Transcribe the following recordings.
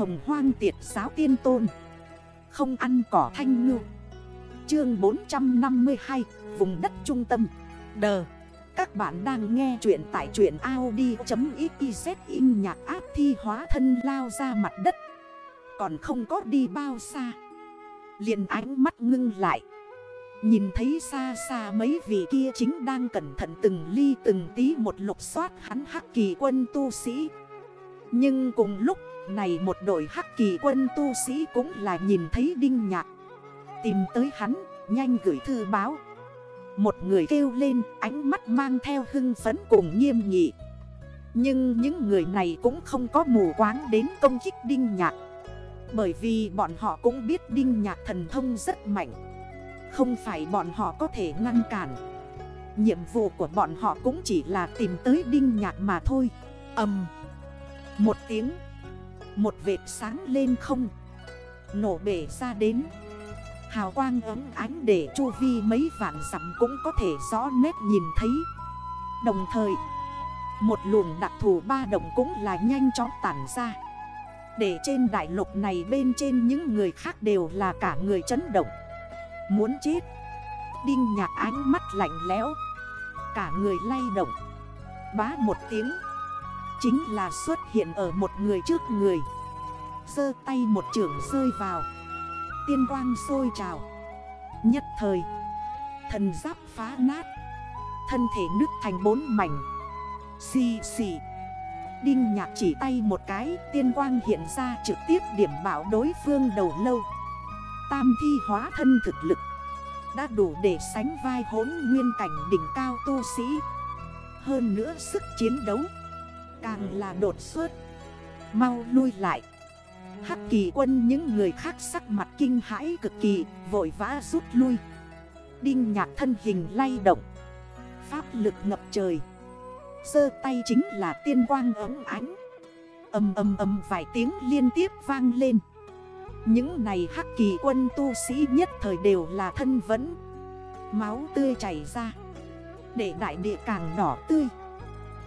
hồng hoang tiệt giáo tiên tôn. Không ăn cỏ thanh ngư. Chương 452 Vùng đất trung tâm. Đờ. Các bạn đang nghe chuyện tại chuyện Audi.xyz in nhạc áp thi hóa thân lao ra mặt đất. Còn không có đi bao xa. Liền ánh mắt ngưng lại. Nhìn thấy xa xa mấy vị kia chính đang cẩn thận từng ly từng tí một lục soát hắn hắc kỳ quân tu sĩ. Nhưng cùng lúc này một đội hắc kỳ quân tu sĩ cũng là nhìn thấy đinh nhạc. Tìm tới hắn, nhanh gửi thư báo. Một người kêu lên ánh mắt mang theo hưng phấn cùng nghiêm nghị. Nhưng những người này cũng không có mù quáng đến công kích đinh nhạc. Bởi vì bọn họ cũng biết đinh nhạc thần thông rất mạnh. Không phải bọn họ có thể ngăn cản. Nhiệm vụ của bọn họ cũng chỉ là tìm tới đinh nhạc mà thôi. Âm Một tiếng một vệt sáng lên không. Nổ bể ra đến. Hào quang ấm ánh để chu vi mấy vạn dặm cũng có thể rõ nét nhìn thấy. Đồng thời, Một luồng đặc thù ba động cũng là nhanh chóng tản ra. Để trên đại lục này bên trên những người khác đều là cả người chấn động. Muốn chết. Đinh nhạc ánh mắt lạnh lẽo. Cả người lay động. Bá một tiếng. Chính là xuất hiện ở một người trước người. Sơ tay một trưởng rơi vào. Tiên quang sôi trào. Nhất thời, Thần giáp phá nát. Thân thể nứt thành bốn mảnh. Xì xì. Đinh nhạc chỉ tay một cái, Tiên quang hiện ra trực tiếp điểm bảo đối phương đầu lâu. Tam thi hóa thân thực lực. Đã đủ để sánh vai hốn nguyên cảnh đỉnh cao tu sĩ. Hơn nữa sức chiến đấu. Càng là đột xuất. Mau lui lại. Hắc kỳ quân những người khác sắc mặt kinh hãi cực kỳ, Vội vã rút lui. Đinh nhạc thân hình lay động. Pháp lực ngập trời. Sơ tay chính là tiên quang ấm ánh. Âm âm âm vài tiếng liên tiếp vang lên. Những này hắc kỳ quân tu sĩ nhất thời đều là thân vấn Máu tươi chảy ra. Để đại địa càng đỏ tươi.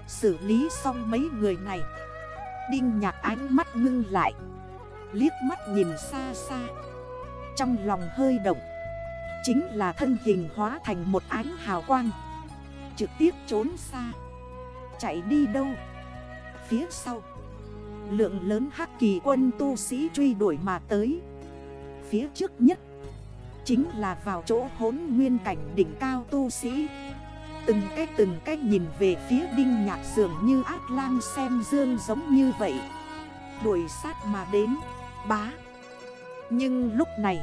Xử lý xong mấy người này. Đinh nhạc ánh mắt ngưng lại, Liếc mắt nhìn xa xa. Trong lòng hơi động, Chính là thân hình hóa thành một ánh hào quang, Trực tiếp trốn xa, Chạy đi đâu? Phía sau, Lượng lớn hắc kỳ quân tu sĩ truy đuổi mà tới. Phía trước nhất, Chính là vào chỗ hốn nguyên cảnh đỉnh cao tu sĩ. Từng cách từng cách nhìn về phía đinh nhạc dường như ác lang xem dương giống như vậy. Đuổi sát mà đến, Bá. Nhưng lúc này,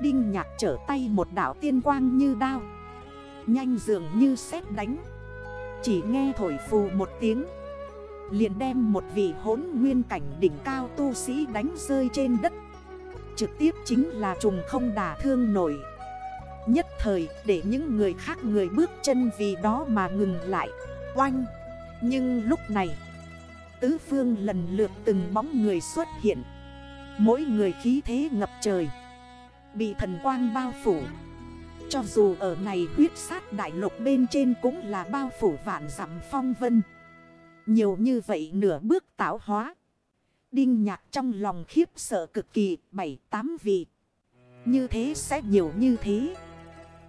Đinh nhạc trở tay một đảo tiên quang như đao. Nhanh dường như sét đánh. Chỉ nghe thổi phù một tiếng. Liền đem một vị hốn nguyên cảnh đỉnh cao tu sĩ đánh rơi trên đất. Trực tiếp chính là trùng không đả thương nổi thời để những người khác người bước chân vì đó mà ngừng lại. Oanh! Nhưng lúc này, Tứ phương lần lượt từng bóng người xuất hiện. Mỗi người khí thế ngập trời, Bị thần quang bao phủ. Cho dù ở này huyết sát đại lục bên trên cũng là bao phủ vạn dặm phong vân. Nhiều như vậy nửa bước tạo hóa. Đinh nhạc trong lòng khiếp sợ cực kỳ, bảy tám vị. Như thế sẽ nhiều như thế.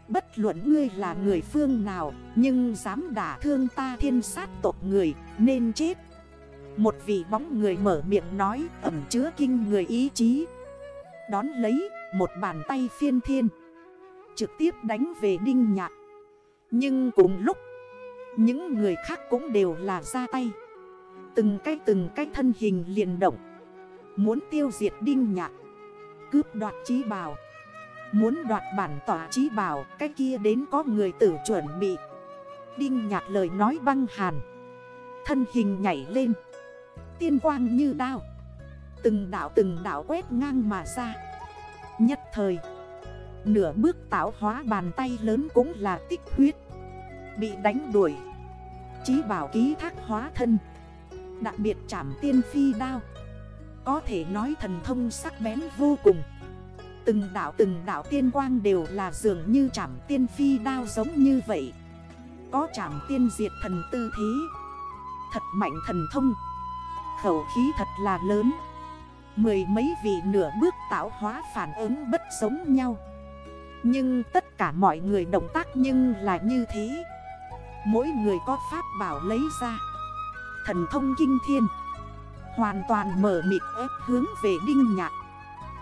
Bất luận ngươi là người phương nào, Nhưng dám đả thương ta thiên sát tộc người, Nên chết. Một vị bóng người mở miệng nói, ẩm chứa kinh người ý chí. Đón lấy, một bàn tay phiên thiên, Trực tiếp đánh về đinh nhạc. Nhưng cùng lúc, Những người khác cũng đều là ra tay. Từng cái từng cái thân hình liền động, Muốn tiêu diệt đinh nhạc. Cướp đoạt trí bào Muốn đoạt bản tỏa trí bảo, Cái kia đến có người tử chuẩn bị. Đinh nhạc lời nói băng hàn. Thân hình nhảy lên. Tiên quang như đao. Từng đảo từng đảo quét ngang mà ra. Nhất thời, Nửa bước tạo hóa bàn tay lớn cũng là tích huyết. Bị đánh đuổi. Chí bảo ký thác hóa thân. Đặc biệt chảm tiên phi đao. Có thể nói thần thông sắc bén vô cùng. Từng đảo từng đảo tiên quang đều là dường như chảm tiên phi đao giống như vậy. Có chảm tiên diệt thần tư thế. Thật mạnh thần thông. Khẩu khí thật là lớn. Mười mấy vị nửa bước tạo hóa phản ứng bất giống nhau. Nhưng tất cả mọi người động tác nhưng là như thế. Mỗi người có pháp bảo lấy ra. Thần thông kinh thiên. Hoàn toàn mở mịt ép hướng về đinh nhạc.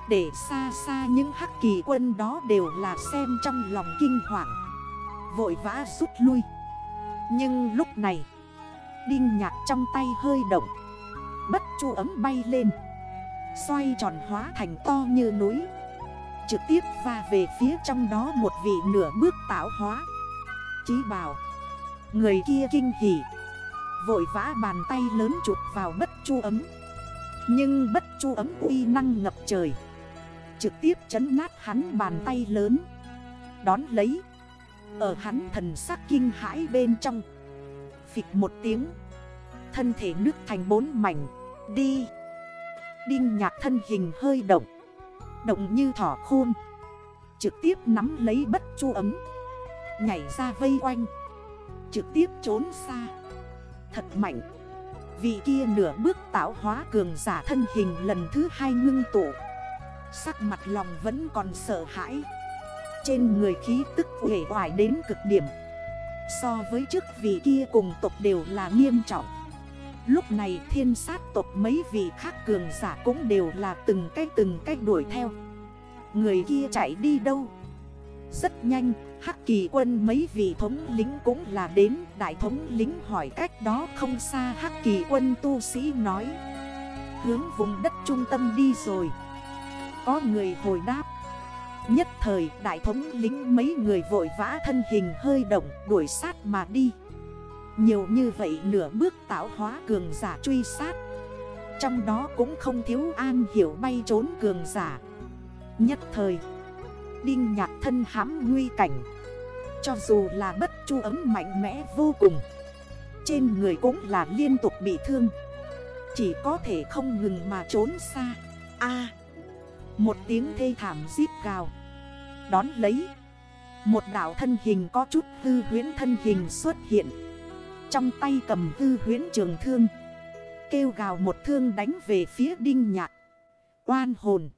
Để xa xa những hắc kỳ quân đó đều là xem trong lòng kinh hoàng. Vội vã rút lui. Nhưng lúc này, Đinh nhạc trong tay hơi động. Bất chu ấm bay lên. Xoay tròn hóa thành to như núi. Trực tiếp va về phía trong đó một vị nửa bước tạo hóa. Chí bảo, Người kia kinh hỉ. Vội vã bàn tay lớn chụp vào bất chu ấm. Nhưng bất chu ấm uy năng ngập trời. Trực tiếp chấn nát hắn bàn tay lớn. Đón lấy, Ở hắn thần sắc kinh hãi bên trong, Phịch một tiếng, Thân thể nước thành bốn mảnh, Đi. Đinh nhạc thân hình hơi động Động như thỏ khôn, Trực tiếp nắm lấy bất chu ấm, Nhảy ra vây quanh, Trực tiếp trốn xa. Thật mạnh Vị kia nửa bước tạo hóa cường giả thân hình lần thứ hai ngưng tụ. Sắc mặt lòng vẫn còn sợ hãi. Trên người khí tức hề hoài đến cực điểm. So với trước vị kia cùng tộc đều là nghiêm trọng. Lúc này thiên sát tộc mấy vị khác cường giả cũng đều là từng cách từng cách đuổi theo. Người kia chạy đi đâu? Rất nhanh, Hắc kỳ quân mấy vị thống lính cũng là đến. Đại thống lính hỏi cách đó không xa, Hắc kỳ quân tu sĩ nói, Hướng vùng đất trung tâm đi rồi. Có người hồi đáp. Nhất thời, đại thống lính mấy người vội vã thân hình hơi động, đuổi sát mà đi. Nhiều như vậy nửa bước tạo hóa cường giả truy sát. Trong đó cũng không thiếu an hiểu bay trốn cường giả. Nhất thời, Đinh nhạc thân hãm nguy cảnh. Cho dù là bất chu ấm mạnh mẽ vô cùng, Trên người cũng là liên tục bị thương. Chỉ có thể không ngừng mà trốn xa. A một tiếng thê thảm giết gào. Đón lấy, Một đảo thân hình có chút hư huyến thân hình xuất hiện. Trong tay cầm hư huyến trường thương, Kêu gào một thương đánh về phía đinh nhạc. Oan hồn.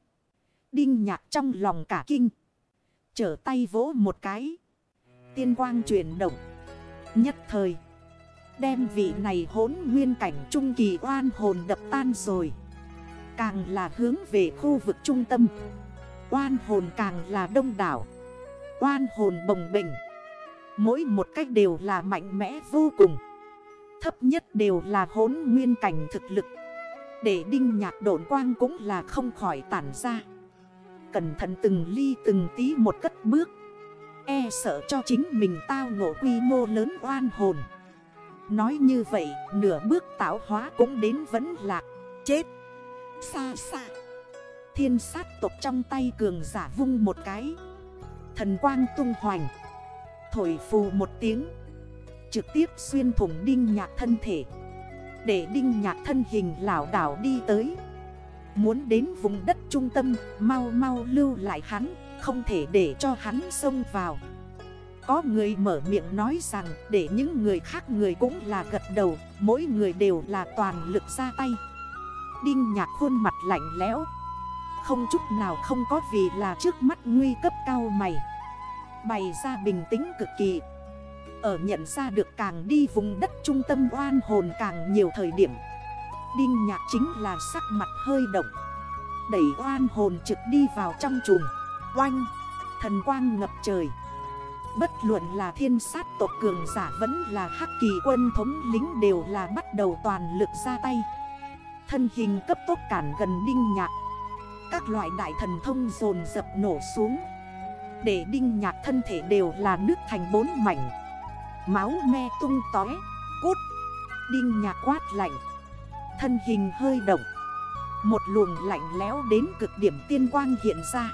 Đinh nhạc trong lòng cả kinh. Trở tay vỗ một cái. Tiên quang chuyển động. Nhất thời, Đem vị này hốn nguyên cảnh trung kỳ oan hồn đập tan rồi. Càng là hướng về khu vực trung tâm. Oan hồn càng là đông đảo. Oan hồn bồng bình Mỗi một cách đều là mạnh mẽ vô cùng. Thấp nhất đều là hốn nguyên cảnh thực lực. Để đinh nhạc độn quang cũng là không khỏi tản ra. Cẩn thận từng ly từng tí một cất bước. E sợ cho chính mình tao ngộ quy mô lớn oan hồn. Nói như vậy, nửa bước tạo hóa cũng đến vẫn lạc Chết. Xa xa. Thiên sát tộc trong tay cường giả vung một cái. Thần quang tung hoành. Thổi phù một tiếng. Trực tiếp xuyên thủng đinh nhạc thân thể. Để đinh nhạc thân hình lảo đảo đi tới. Muốn đến vùng đất trung tâm, Mau mau lưu lại hắn, Không thể để cho hắn xông vào. Có người mở miệng nói rằng, Để những người khác người cũng là gật đầu, Mỗi người đều là toàn lực ra tay. Đinh nhạc khuôn mặt lạnh lẽo. Không chút nào không có vì là trước mắt nguy cấp cao mày. Bày ra bình tĩnh cực kỳ. Ở nhận ra được càng đi vùng đất trung tâm oan hồn càng nhiều thời điểm. Đinh nhạc chính là sắc mặt hơi động. Đẩy oan hồn trực đi vào trong trùng. Oanh! Thần quang ngập trời. Bất luận là thiên sát tộc cường giả vẫn là hắc kỳ quân thống lính đều là bắt đầu toàn lực ra tay. Thân hình cấp tốc cản gần đinh nhạc. Các loại đại thần thông dồn dập nổ xuống Để đinh nhạc thân thể đều là nước thành bốn mảnh. Máu me tung tói Cút. Đinh nhạc quát lạnh Thân hình hơi động. Một luồng lạnh lẽo đến cực điểm tiên quang hiện ra.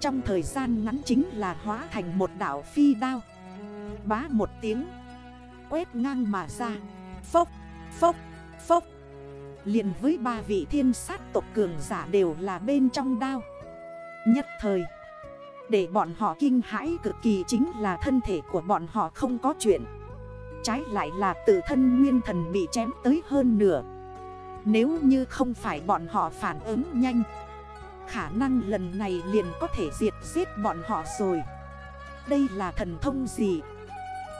Trong thời gian ngắn chính là hóa thành một đảo phi đao. Bá một tiếng Quét ngang mà ra. Phốc, phốc, phốc liền với ba vị thiên sát tộc cường giả đều là bên trong đao. Nhất thời, Để bọn họ kinh hãi cực kỳ chính là thân thể của bọn họ không có chuyện. Trái lại là tự thân nguyên thần bị chém tới hơn nửa. Nếu như không phải bọn họ phản ứng nhanh, Khả năng lần này liền có thể diệt giết bọn họ rồi. Đây là thần thông gì?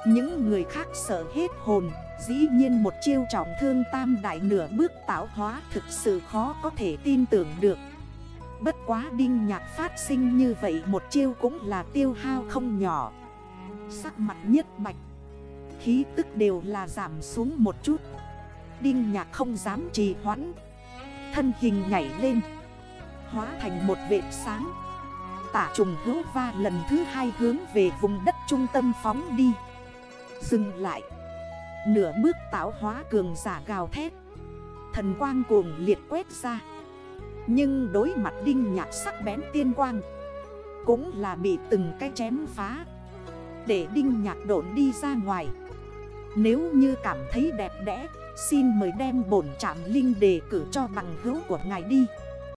Những người khác sợ hết hồn. Dĩ nhiên một chiêu trọng thương tam đại nửa bước tạo hóa Thực sự khó có thể tin tưởng được. Bất quá đinh nhạc phát sinh như vậy Một chiêu cũng là tiêu hao không nhỏ. Sắc mặt nhất bạch. Khí tức đều là giảm xuống một chút. Đinh nhạc không dám trì hoãn. Thân hình nhảy lên. Hóa thành một vệt sáng. Tả trùng hữu va lần thứ hai hướng về vùng đất trung tâm phóng đi. Dừng lại. Nửa bước tạo hóa cường giả gào thét. Thần quang cuồng liệt quét ra. Nhưng đối mặt đinh nhạc sắc bén tiên quang, Cũng là bị từng cái chém phá. Để đinh nhạc độn đi ra ngoài. Nếu như cảm thấy đẹp đẽ, Xin mời đem bổn trạm linh đề cử cho bằng hữu của ngài đi.